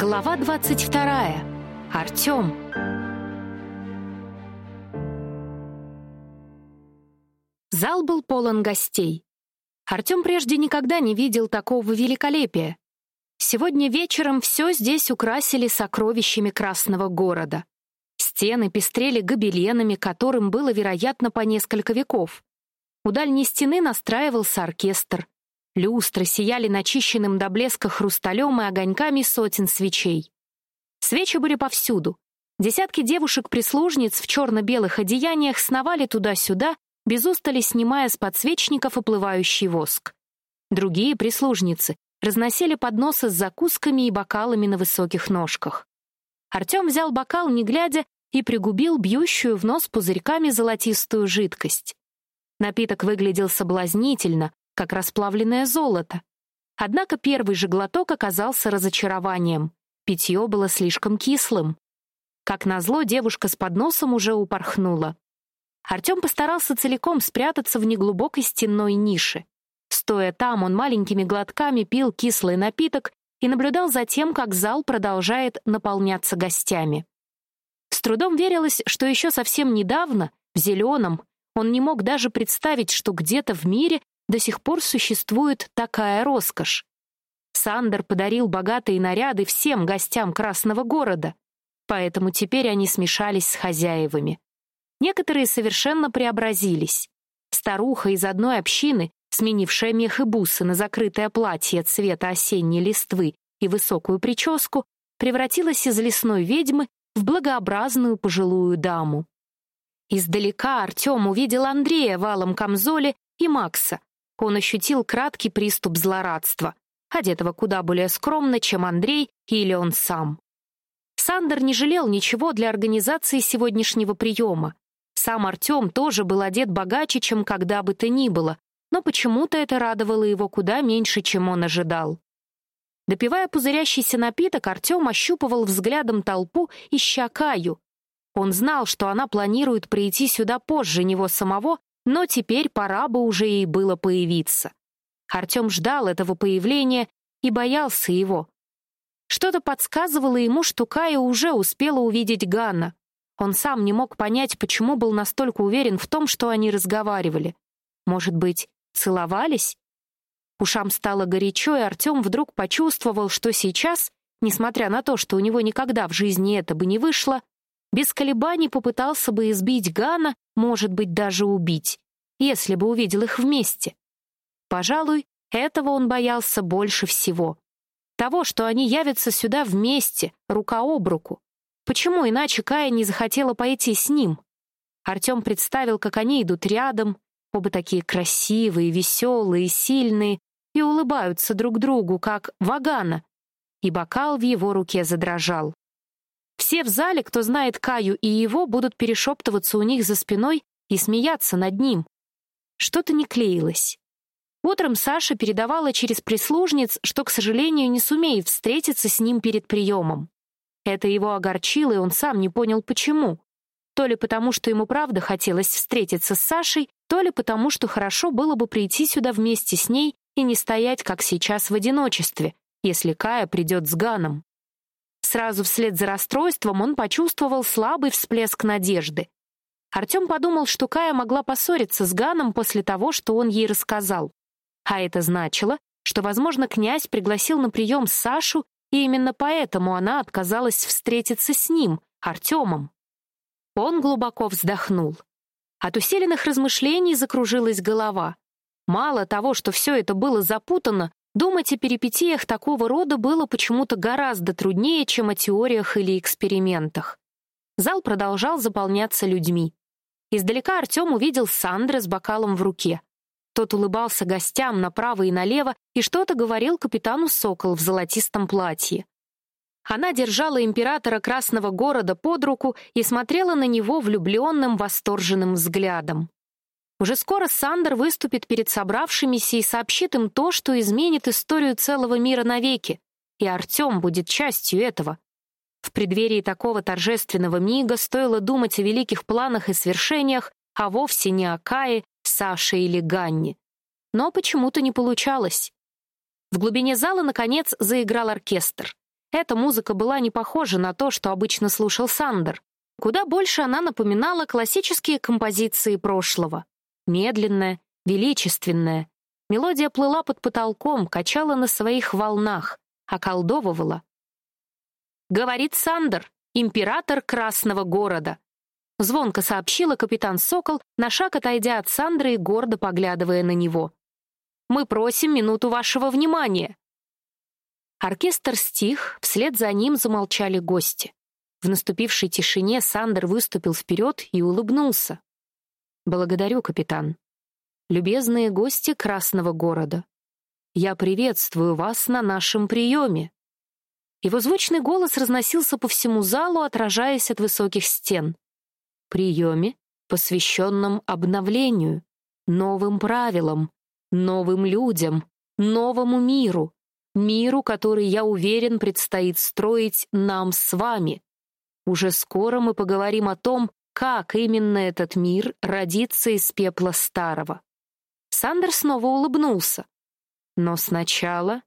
Глава 22. Артем. Зал был полон гостей. Артем прежде никогда не видел такого великолепия. Сегодня вечером все здесь украсили сокровищами Красного города. Стены пестрели гобеленами, которым было, вероятно, по несколько веков. У дальней стены настраивался оркестр. Люстры сияли начищенным до блеска хрусталем и огоньками сотен свечей. Свечи были повсюду. Десятки девушек-прислужниц в черно-белых одеяниях сновали туда-сюда, без устали снимая с подсвечников оплывающий воск. Другие прислужницы разносили подносы с закусками и бокалами на высоких ножках. Артем взял бокал, не глядя, и пригубил бьющую в нос пузырьками золотистую жидкость. Напиток выглядел соблазнительно, как расплавленное золото. Однако первый же глоток оказался разочарованием. Питье было слишком кислым. Как назло, девушка с подносом уже упорхнула. Артем постарался целиком спрятаться в неглубокой стенной нише. Стоя там, он маленькими глотками пил кислый напиток и наблюдал за тем, как зал продолжает наполняться гостями. С трудом верилось, что еще совсем недавно, в зеленом, он не мог даже представить, что где-то в мире до сих пор существует такая роскошь. Сандер подарил богатые наряды всем гостям Красного города, поэтому теперь они смешались с хозяевами. Некоторые совершенно преобразились. Старуха из одной общины, сменившая мех и бусы на закрытое платье цвета осенней листвы и высокую прическу, превратилась из лесной ведьмы в благообразную пожилую даму. Издалека Артем увидел Андрея в алом камзоле и Макса, он ощутил краткий приступ злорадства, одетого куда более скромно, чем Андрей или он сам. Сандер не жалел ничего для организации сегодняшнего приема. Сам Артем тоже был одет богаче, чем когда бы то ни было, но почему-то это радовало его куда меньше, чем он ожидал. Допивая пузырящийся напиток, Артем ощупывал взглядом толпу, ища Каю. Он знал, что она планирует прийти сюда позже него самого но теперь пора бы уже ей было появиться. Артем ждал этого появления и боялся его. Что-то подсказывало ему, что Кая уже успела увидеть Ганна. Он сам не мог понять, почему был настолько уверен в том, что они разговаривали. Может быть, целовались? Ушам стало горячо, и Артем вдруг почувствовал, что сейчас, несмотря на то, что у него никогда в жизни это бы не вышло, без колебаний попытался бы избить Гана, может быть, даже убить, если бы увидел их вместе. Пожалуй, этого он боялся больше всего. Того, что они явятся сюда вместе, рука об руку. Почему иначе Кая не захотела пойти с ним? Артем представил, как они идут рядом, оба такие красивые, веселые, сильные, и улыбаются друг другу, как Вагана, и бокал в его руке задрожал. Все в зале, кто знает Каю и его, будут перешептываться у них за спиной и смеяться над ним. Что-то не клеилось. Утром Саша передавала через прислужниц, что, к сожалению, не сумеет встретиться с ним перед приемом. Это его огорчило, и он сам не понял, почему. То ли потому, что ему правда хотелось встретиться с Сашей, то ли потому, что хорошо было бы прийти сюда вместе с ней и не стоять, как сейчас, в одиночестве, если Кая придет с Ганом. Сразу вслед за расстройством он почувствовал слабый всплеск надежды. Артем подумал, что Кая могла поссориться с Ганом после того, что он ей рассказал. А это значило, что, возможно, князь пригласил на прием Сашу, и именно поэтому она отказалась встретиться с ним, Артемом. Он глубоко вздохнул. От усиленных размышлений закружилась голова. Мало того, что все это было запутано, Думать о перипетиях такого рода было почему-то гораздо труднее, чем о теориях или экспериментах. Зал продолжал заполняться людьми. Издалека Артем увидел Сандра с бокалом в руке. Тот улыбался гостям направо и налево и что-то говорил капитану Сокол в золотистом платье. Она держала императора Красного города под руку и смотрела на него влюбленным, восторженным взглядом. Уже скоро Сандер выступит перед собравшимися и сообщит им то, что изменит историю целого мира навеки, и Артем будет частью этого. В преддверии такого торжественного мига стоило думать о великих планах и свершениях, а вовсе не о Кае, Саше или Ганне. Но почему-то не получалось. В глубине зала, наконец, заиграл оркестр. Эта музыка была не похожа на то, что обычно слушал Сандер. Куда больше она напоминала классические композиции прошлого. Медленная, величественная. Мелодия плыла под потолком, качала на своих волнах, околдовывала. «Говорит Сандер, император Красного города», звонко сообщила капитан Сокол, на шаг отойдя от Сандры и гордо поглядывая на него. «Мы просим минуту вашего внимания». Оркестр стих, вслед за ним замолчали гости. В наступившей тишине Сандер выступил вперед и улыбнулся. «Благодарю, капитан. Любезные гости Красного города, я приветствую вас на нашем приеме». Его звучный голос разносился по всему залу, отражаясь от высоких стен. Приеме, посвященном обновлению, новым правилам, новым людям, новому миру, миру, который, я уверен, предстоит строить нам с вами. Уже скоро мы поговорим о том, как именно этот мир родится из пепла старого. Сандер снова улыбнулся. Но сначала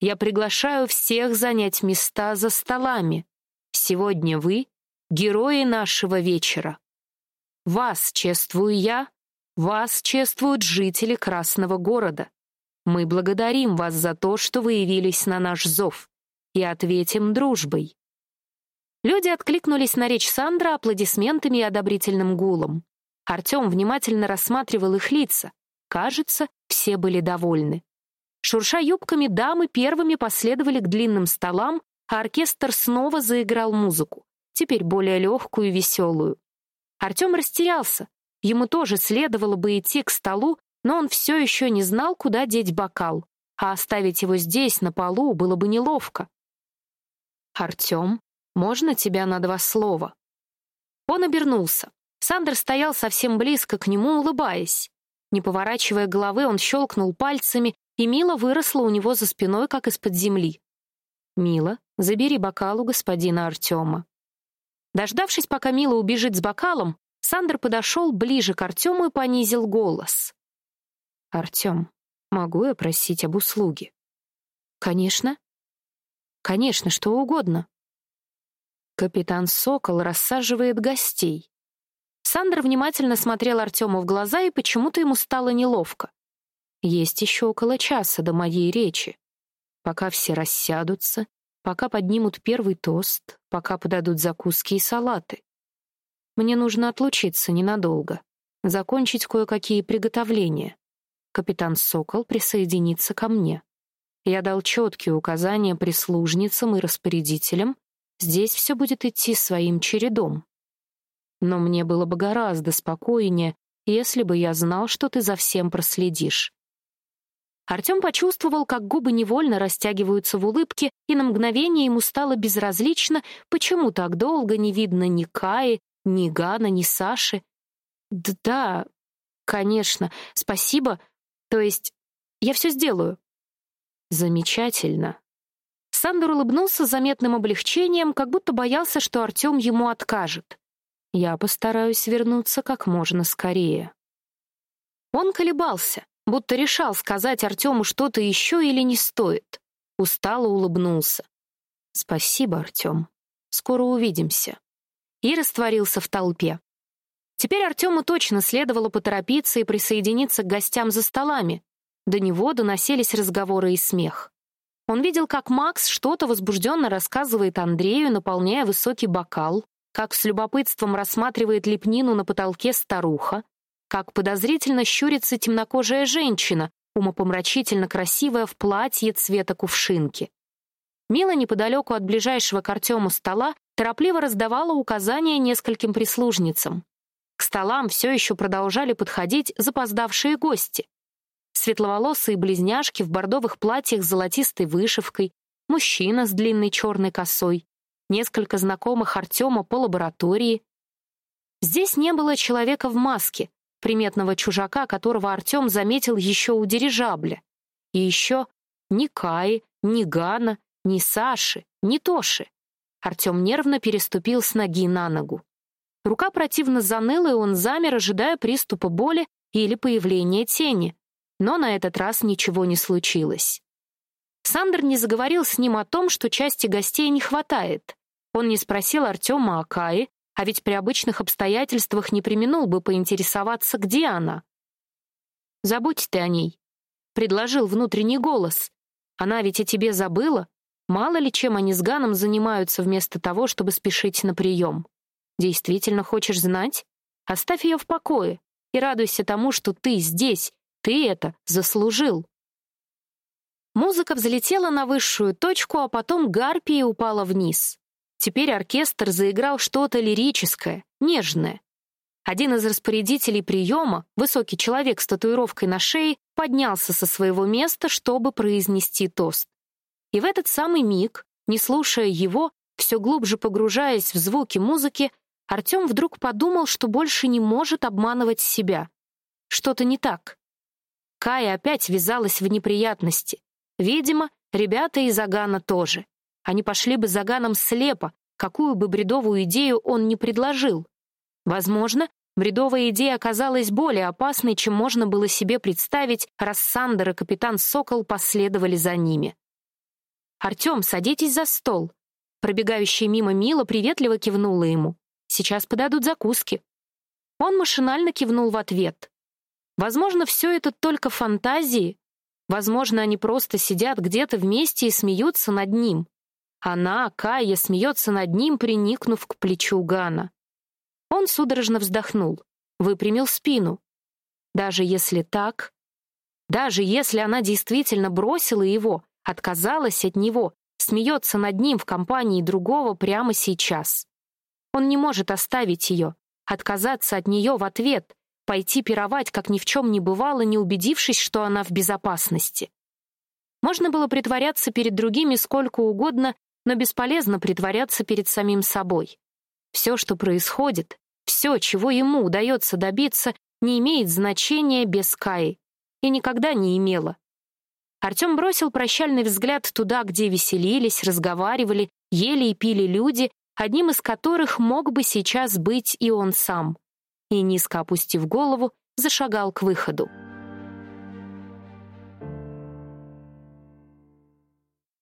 я приглашаю всех занять места за столами. Сегодня вы — герои нашего вечера. Вас чествую я, вас чествуют жители Красного города. Мы благодарим вас за то, что вы явились на наш зов, и ответим дружбой. Люди откликнулись на речь Сандра аплодисментами и одобрительным гулом. Артем внимательно рассматривал их лица. Кажется, все были довольны. Шурша юбками, дамы первыми последовали к длинным столам, а оркестр снова заиграл музыку, теперь более легкую и веселую. Артем растерялся. Ему тоже следовало бы идти к столу, но он все еще не знал, куда деть бокал, а оставить его здесь, на полу, было бы неловко. «Артем, можно тебя на два слова?» Он обернулся. Сандер стоял совсем близко к нему, улыбаясь. Не поворачивая головы, он щелкнул пальцами, и Мила выросла у него за спиной, как из-под земли. «Мила, забери бокал у господина Артема». Дождавшись, пока Мила убежит с бокалом, Сандер подошел ближе к Артему и понизил голос. «Артем, могу я просить об услуге?» «Конечно». «Конечно, что угодно». Капитан Сокол рассаживает гостей. Сандер внимательно смотрел Артему в глаза, и почему-то ему стало неловко. Есть еще около часа до моей речи. Пока все рассядутся, пока поднимут первый тост, пока подадут закуски и салаты. Мне нужно отлучиться ненадолго, закончить кое-какие приготовления. Капитан Сокол присоединится ко мне. Я дал четкие указания прислужницам и распорядителям, здесь все будет идти своим чередом. Но мне было бы гораздо спокойнее, если бы я знал, что ты за всем проследишь. Артем почувствовал, как губы невольно растягиваются в улыбке, и на мгновение ему стало безразлично, почему так долго не видно ни Каи, ни Гана, ни Саши. «Да, конечно, спасибо. То есть я все сделаю». «Замечательно». Сандер улыбнулся заметным облегчением, как будто боялся, что Артем ему откажет. «Я постараюсь вернуться как можно скорее». Он колебался будто решал сказать Артему что-то еще или не стоит. Устало улыбнулся. «Спасибо, Артем. Скоро увидимся». И растворился в толпе. Теперь Артему точно следовало поторопиться и присоединиться к гостям за столами. До него доносились разговоры и смех. Он видел, как Макс что-то возбужденно рассказывает Андрею, наполняя высокий бокал, как с любопытством рассматривает лепнину на потолке старуха, как подозрительно щурится темнокожая женщина, умопомрачительно красивая в платье цвета кувшинки. Мила неподалеку от ближайшего к Артему стола торопливо раздавала указания нескольким прислужницам. К столам все еще продолжали подходить запоздавшие гости. Светловолосые близняшки в бордовых платьях с золотистой вышивкой, мужчина с длинной черной косой, несколько знакомых Артема по лаборатории. Здесь не было человека в маске, приметного чужака, которого Артем заметил еще у дирижабля. И еще ни Каи, ни Гана, ни Саши, ни Тоши. Артем нервно переступил с ноги на ногу. Рука противно заныла, и он замер, ожидая приступа боли или появления тени. Но на этот раз ничего не случилось. Сандер не заговорил с ним о том, что части гостей не хватает. Он не спросил Артема о Кае, а ведь при обычных обстоятельствах не применул бы поинтересоваться, где она. «Забудь ты о ней», — предложил внутренний голос. «Она ведь о тебе забыла. Мало ли чем они с Ганом занимаются вместо того, чтобы спешить на прием. Действительно хочешь знать? Оставь ее в покое и радуйся тому, что ты здесь, ты это заслужил». Музыка взлетела на высшую точку, а потом гарпия упала вниз. Теперь оркестр заиграл что-то лирическое, нежное. Один из распорядителей приема, высокий человек с татуировкой на шее, поднялся со своего места, чтобы произнести тост. И в этот самый миг, не слушая его, все глубже погружаясь в звуки музыки, Артем вдруг подумал, что больше не может обманывать себя. Что-то не так. Кая опять ввязалась в неприятности. Видимо, ребята из Агана тоже. Они пошли бы за Ганом слепо, какую бы бредовую идею он ни предложил. Возможно, бредовая идея оказалась более опасной, чем можно было себе представить, раз Сандер и капитан Сокол последовали за ними. «Артем, садитесь за стол». Пробегающая мимо Мила приветливо кивнула ему. «Сейчас подадут закуски». Он машинально кивнул в ответ. Возможно, все это только фантазии. Возможно, они просто сидят где-то вместе и смеются над ним. Она, Кая, смеется над ним, приникнув к плечу Гана. Он судорожно вздохнул, выпрямил спину. Даже если так, даже если она действительно бросила его, отказалась от него, смеется над ним в компании другого прямо сейчас. Он не может оставить ее, отказаться от нее в ответ, пойти пировать, как ни в чем не бывало, не убедившись, что она в безопасности. Можно было притворяться перед другими сколько угодно, но бесполезно притворяться перед самим собой. Все, что происходит, все, чего ему удается добиться, не имеет значения без Каи. И никогда не имело. Артем бросил прощальный взгляд туда, где веселились, разговаривали, ели и пили люди, одним из которых мог бы сейчас быть и он сам. И, низко опустив голову, зашагал к выходу.